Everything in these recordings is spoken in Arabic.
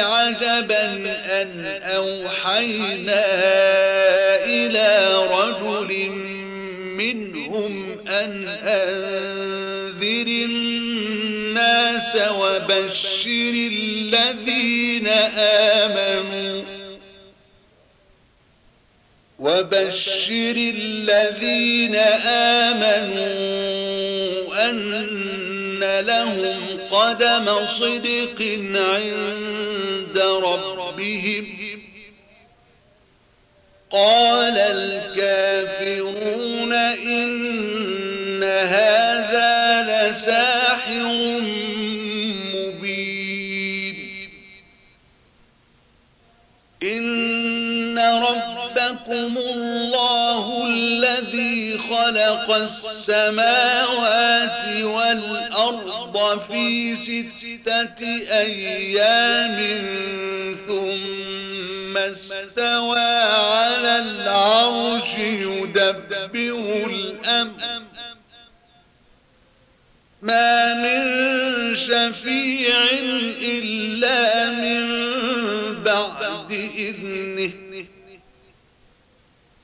عجبا أن أوحينا إلى رجل منهم أن أنذر الناس وبشر الذين آمنوا وبشر الذين آمنوا أن لهم قدم صدق عند ربهم. قال الكافرون إن هذا لساحر مبين. إن ربكم الله خلق السماوات والأرض في ستة أيام ثم استوى على العرش يدبر الأمر. ما من شفيع إلا من بعد إذنه.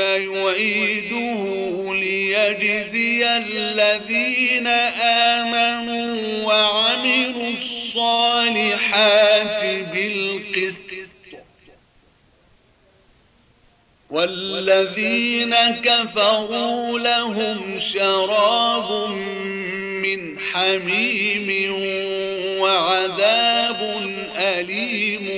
يعيده ليجزي الذين آمنوا وعملوا الصالحات بالقسط. والذين كفروا لهم شراب من حميم وعذاب أليم.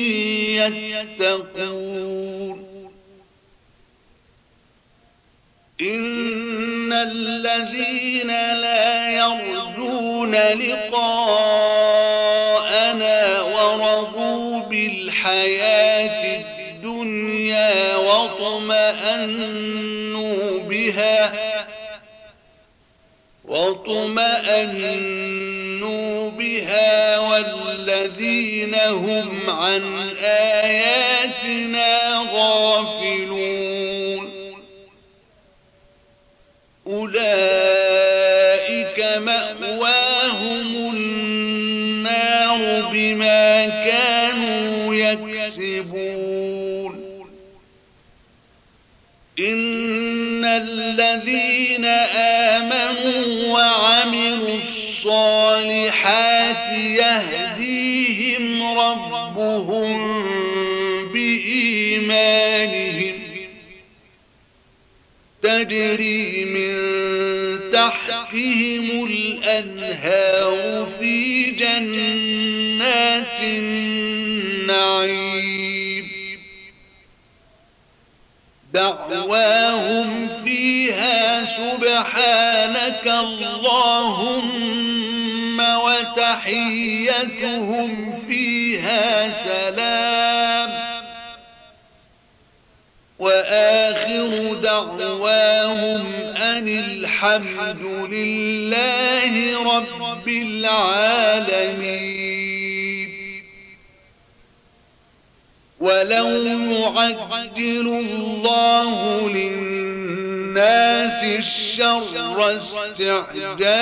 يتقون. إن الذين لا يرجون لقاءنا ورضوا بالحياة الدنيا واطمأنوا بها واطمأنوا بها والذين هم عن آياتنا غافلون أولئك ربهم بإيمانهم تجري من تحتهم الأنهار في جنات النعيم دعواهم فيها سبحانك اللهم وتحيتهم فيها سلام. وآخر دعواهم أن الحمد لله رب العالمين. ولو يعجل الله للناس الشر استعجالهم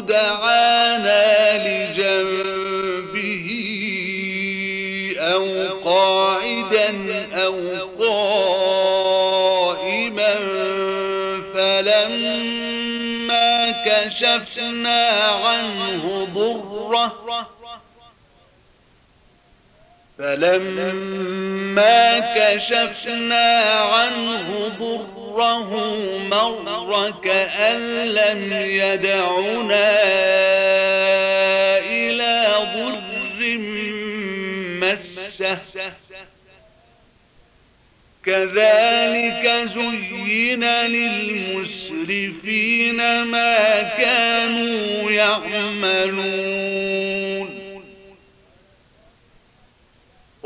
دعانا لجنبه أو قاعدا أو قائما فلما كشفنا عنه ضره فلما كشفنا عنه ضره مر كأن لم يدعنا إلى ضر مسه كذلك زين للمسرفين ما كانوا يعملون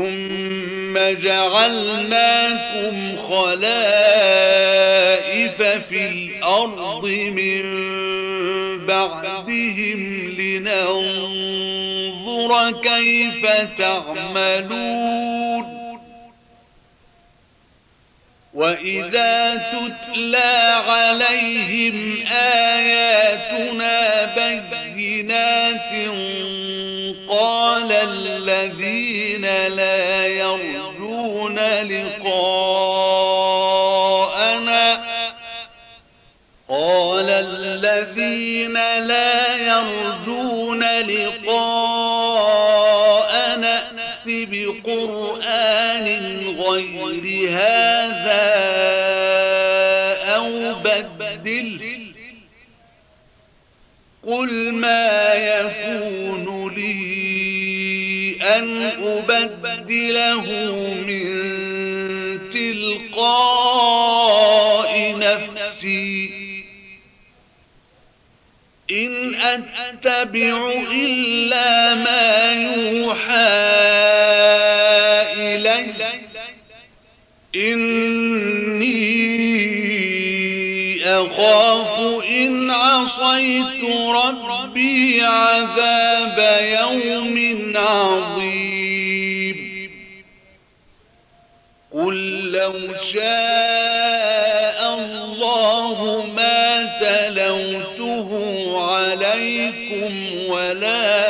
ثم جعلناكم خلائف في الأرض من بعدهم لننظر كيف تعملون وإذا تتلى عليهم آياتنا بينات قال الذين لا يرجون لقاءنا قال الذين لا يرجون لقاءنا ائت بقرآن غير هذا أو بدل قل ما يكون لي أن أبدله من تلقاء نفسي. إن أتبع إلا ما يوحى عصيت ربي عذاب يوم عظيم. قل لو شاء الله ما تلوته عليكم ولا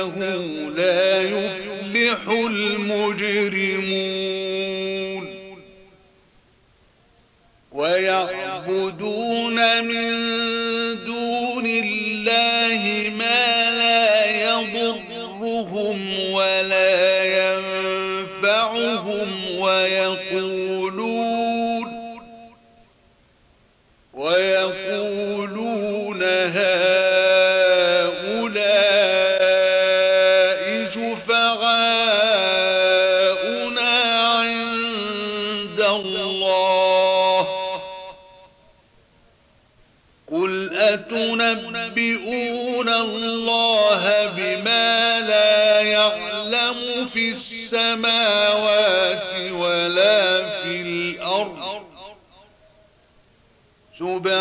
إنه لا يفلح المجرمون. يعبدون من دون الله ما لا يضرهم ولا ينفعهم ويقولون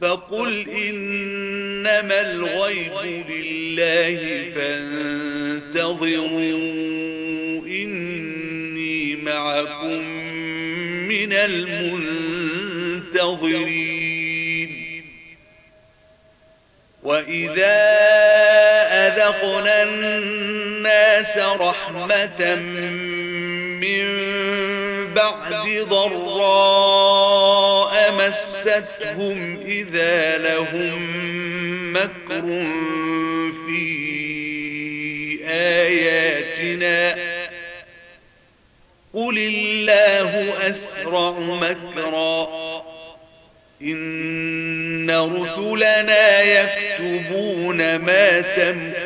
فقل إنما الغيب لله فانتظروا إني معكم من المنتظرين. وإذا أذقنا الناس رحمة من بعد ضراء مستهم إذا لهم مكر في آياتنا. قل الله أسرع مكرا. إن رسلنا يكتبون ما تمكون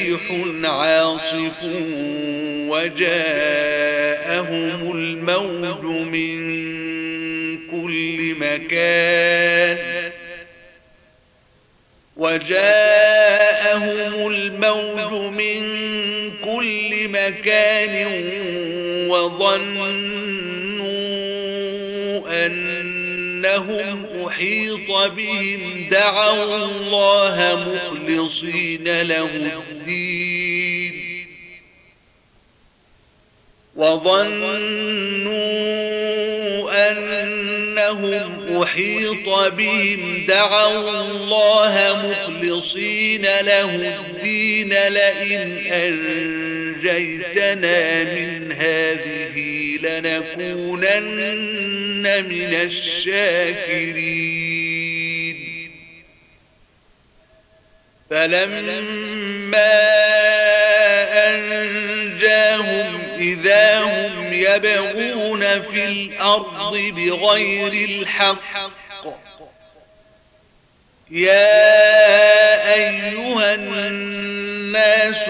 عاصف وجاءهم الموج من كل مكان وجاءهم الموج من كل مكان وظنوا أنهم أحيط بهم دعوا الله مخلصين له الدين. وظنوا أنهم أحيط بهم دعوا الله مخلصين له الدين لئن أنجيتنا من هذه لنكونن من الشاكرين. فلما أنجاهم إذا هم يبغون في الأرض بغير الحق يا أيها الناس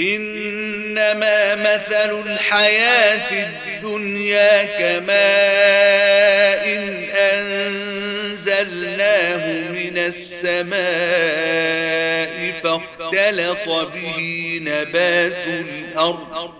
إنما مثل الحياة الدنيا كماء أنزلناه من السماء فاختلط به نبات الأرض.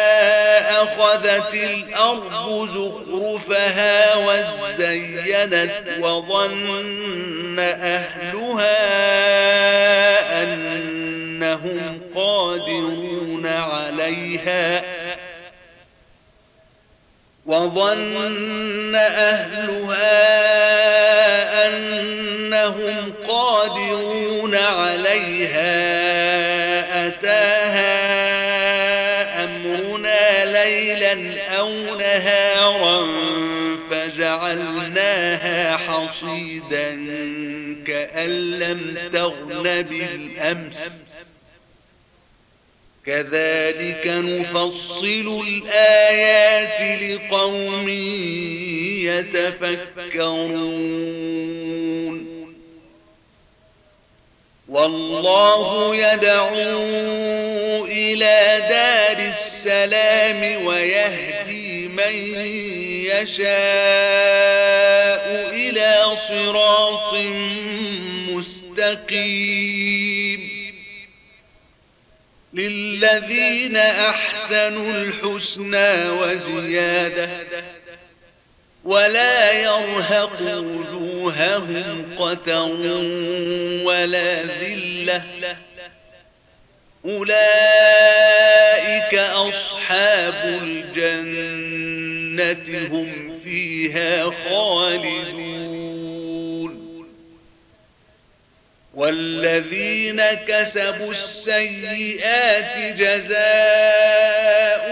أخذت الأرض زخرفها وزينت وظن أهلها أنهم قادرون عليها وظن أهلها أنهم قادرون عليها أو نهارا فجعلناها حصيدا كأن لم تغن بالأمس. كذلك نفصل الآيات لقوم يتفكرون. والله يدعو إلى دار السلام ويهدي من يشاء إلى صراط مستقيم. للذين أحسنوا الحسنى وزيادة ولا يرهق وجوههم قتر ولا ذلة. أولئك أصحاب الجنة هم فيها خالدون. والذين كسبوا السيئات جزاء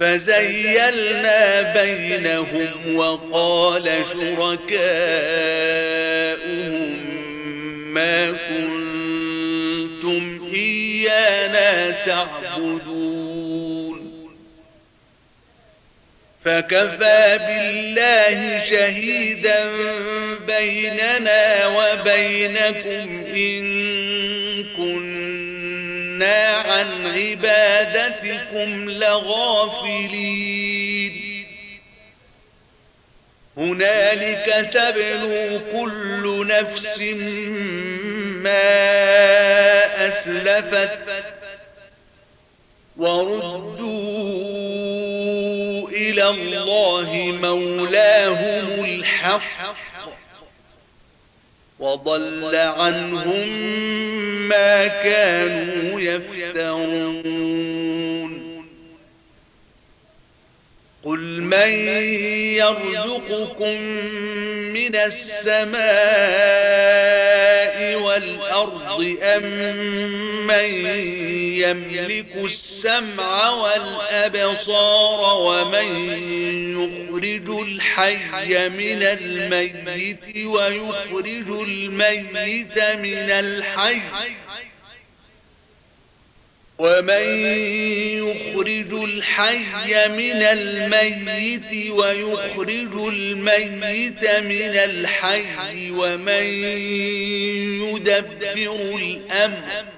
فزيلنا بينهم وقال شركاؤهم ما كنتم إيانا تعبدون. فكفى بالله شهيدا بيننا وبينكم إن كنا عن عبادتكم لغافلين. هنالك تبلو كل نفس ما أسلفت وردوا إلى الله مولاهم وضل عنهم ما كانوا يفترون. قل من يرزقكم من السماء والأرض أم من يملك السمع والأبصار ومن يخرج الحي من الميت ويخرج الميت من الحي ومن يخرج الحي من الميت ويخرج الميت من الحي ومن يدبر الأمر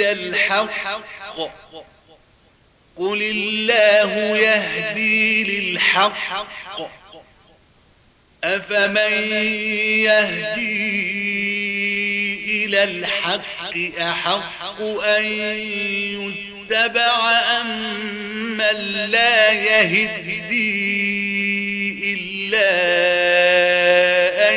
إلى الحق. قل الله يهدي للحق. أفمن يهدي إلى الحق أحق أن يتبع أم من لا يهدي إلا أن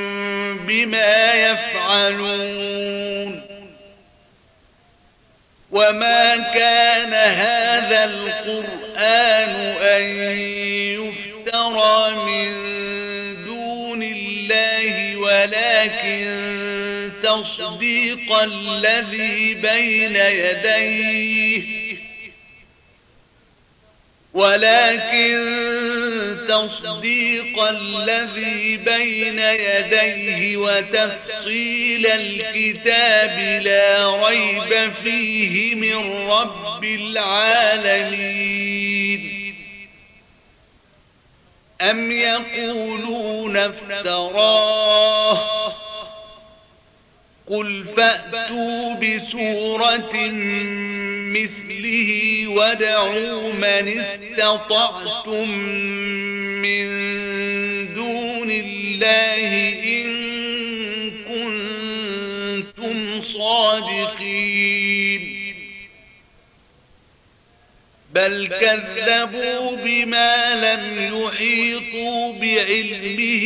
بما يفعلون وما كان هذا القرآن أن يفترى من دون الله ولكن تصديق الذي بين يديه ولكن تصديق الذي بين يديه وتفصيل الكتاب لا ريب فيه من رب العالمين. أم يقولون افتراه؟ قل فأتوا بسورة مثله ودعوا من استطعتم من دون الله إن كنتم صادقين. بل كذبوا بما لم يحيطوا بعلمه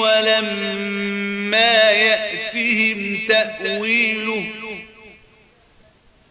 ولما يأتهم تأويله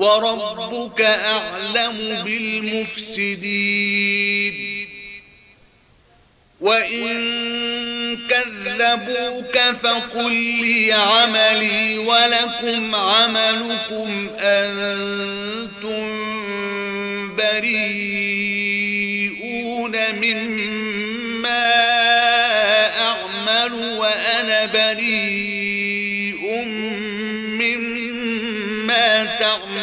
وربك أعلم بالمفسدين. وإن كذبوك فقل لي عملي ولكم عملكم أنتم بريئون مما أعمل وأنا بريء.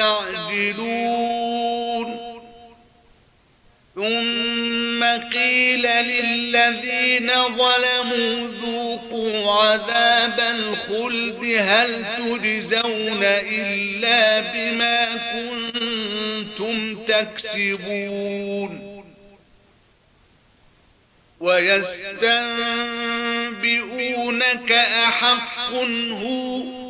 تستعجلون ثم قيل للذين ظلموا ذوقوا عذاب الخلد هل تجزون إلا بما كنتم تكسبون. ويستنبئونك أحق هو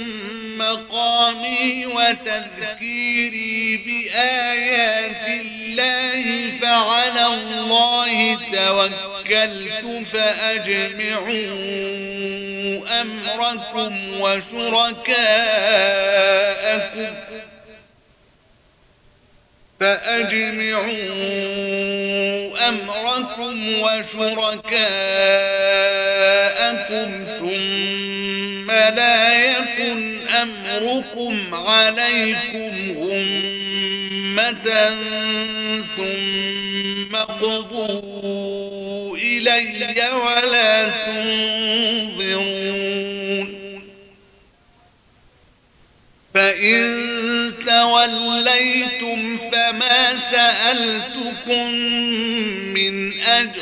مقامي وتذكيري بآيات الله فعلى الله توكلت فأجمعوا أمركم وشركاءكم فأجمعوا أمركم وشركاءكم ثم لا يكن أمركم عليكم غمة ثم قضوا إلي ولا تنظرون فإن توليتم فما سألتكم من أجر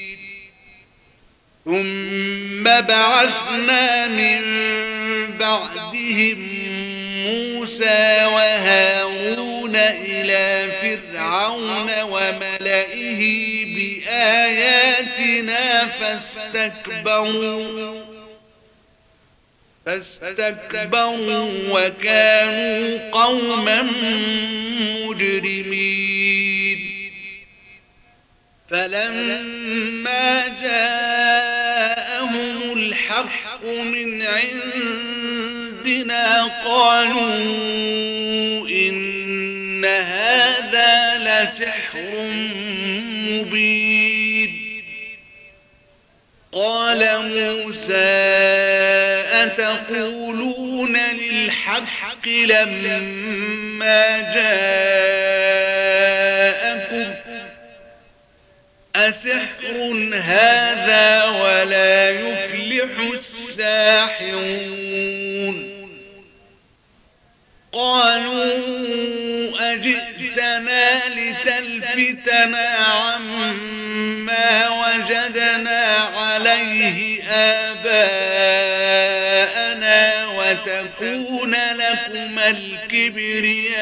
ثم بعثنا من بعدهم موسى وهارون إلى فرعون وملئه بآياتنا فاستكبروا فاستكبروا وكانوا قوما مجرمين. فلما جاءهم الحق من عندنا قالوا إن هذا لسحر مبين. قال موسى أتقولون للحق لما جاءكم؟ أسحر هذا ولا يفلح الساحرون. قالوا أجئتنا لتلفتنا عما وجدنا عليه آباءنا وتكون لكما الكبرياء.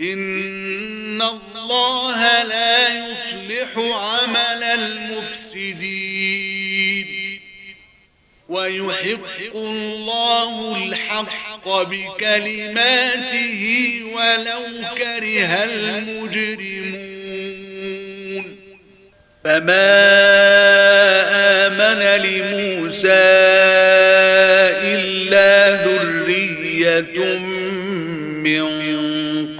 إن الله لا يصلح عمل المفسدين ويحق الله الحق بكلماته ولو كره المجرمون فما آمن لموسى ذرية من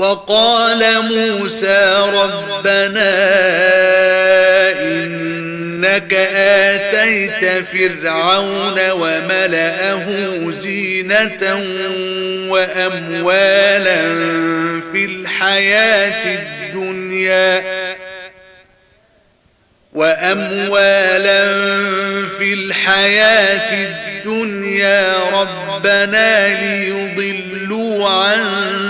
وقال موسى ربنا إنك آتيت فرعون وملأه زينة وأموالا في الحياة الدنيا وأموالا في الحياة الدنيا ربنا ليضلوا عن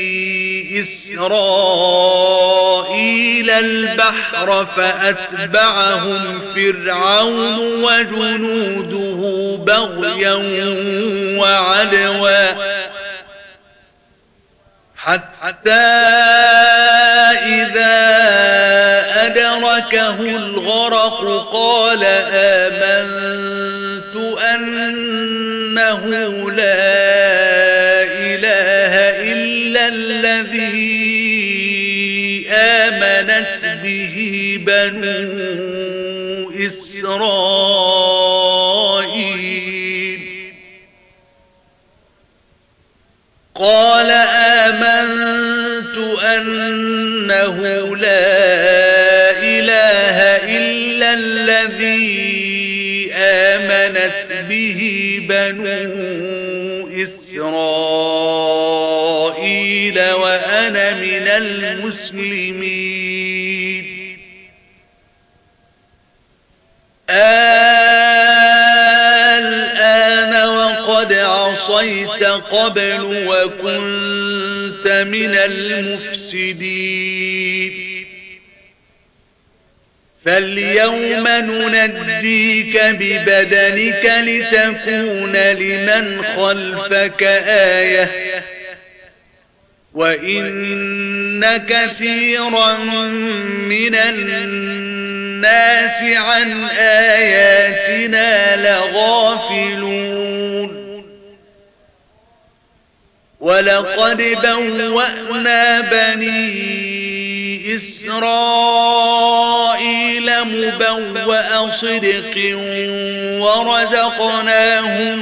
إسرائيل البحر فأتبعهم فرعون وجنوده بغيا وعدوا حتى إذا أدركه الغرق قال آمنت أنه لا آمنت به بنو إسرائيل. قال آمنت أنه لا إله إلا الذي آمنت به بنو إسرائيل. وأنا من المسلمين. الآن وقد عصيت قبل وكنت من المفسدين. فاليوم ننجيك ببدنك لتكون لمن خلفك آية. وإن كثيرا من الناس عن آياتنا لغافلون ولقد بوأنا بني إسرائيل مبوأ صدق ورزقناهم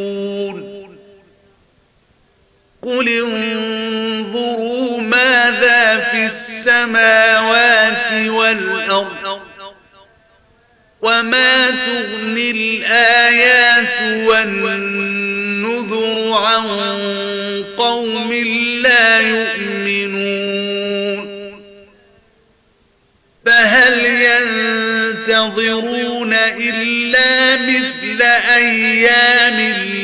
قل انظروا ماذا في السماوات والأرض وما تغني الآيات والنذر عن قوم لا يؤمنون فهل ينتظرون إلا مثل أيام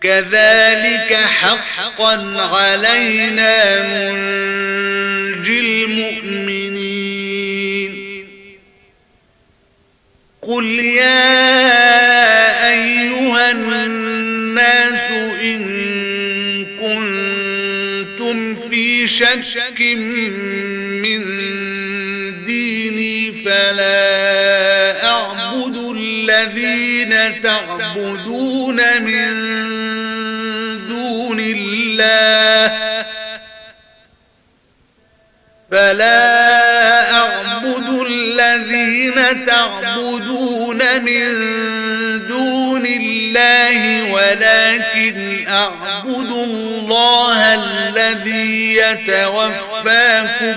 كذلك حقا علينا منجي المؤمنين. قل يا أيها الناس إن كنتم في شك من ديني فلا الذين تعبدون من دون الله فلا أعبد الذين تعبدون من دون الله ولكن أعبد الله الذي يتوفاكم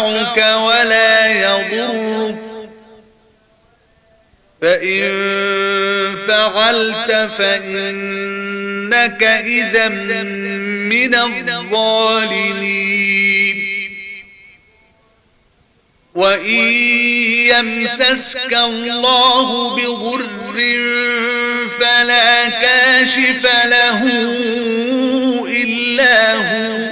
ينفعك ولا يضرك. فإن فعلت فإنك إذا من الظالمين. وإن يمسسك الله بضر فلا كاشف له إلا هو.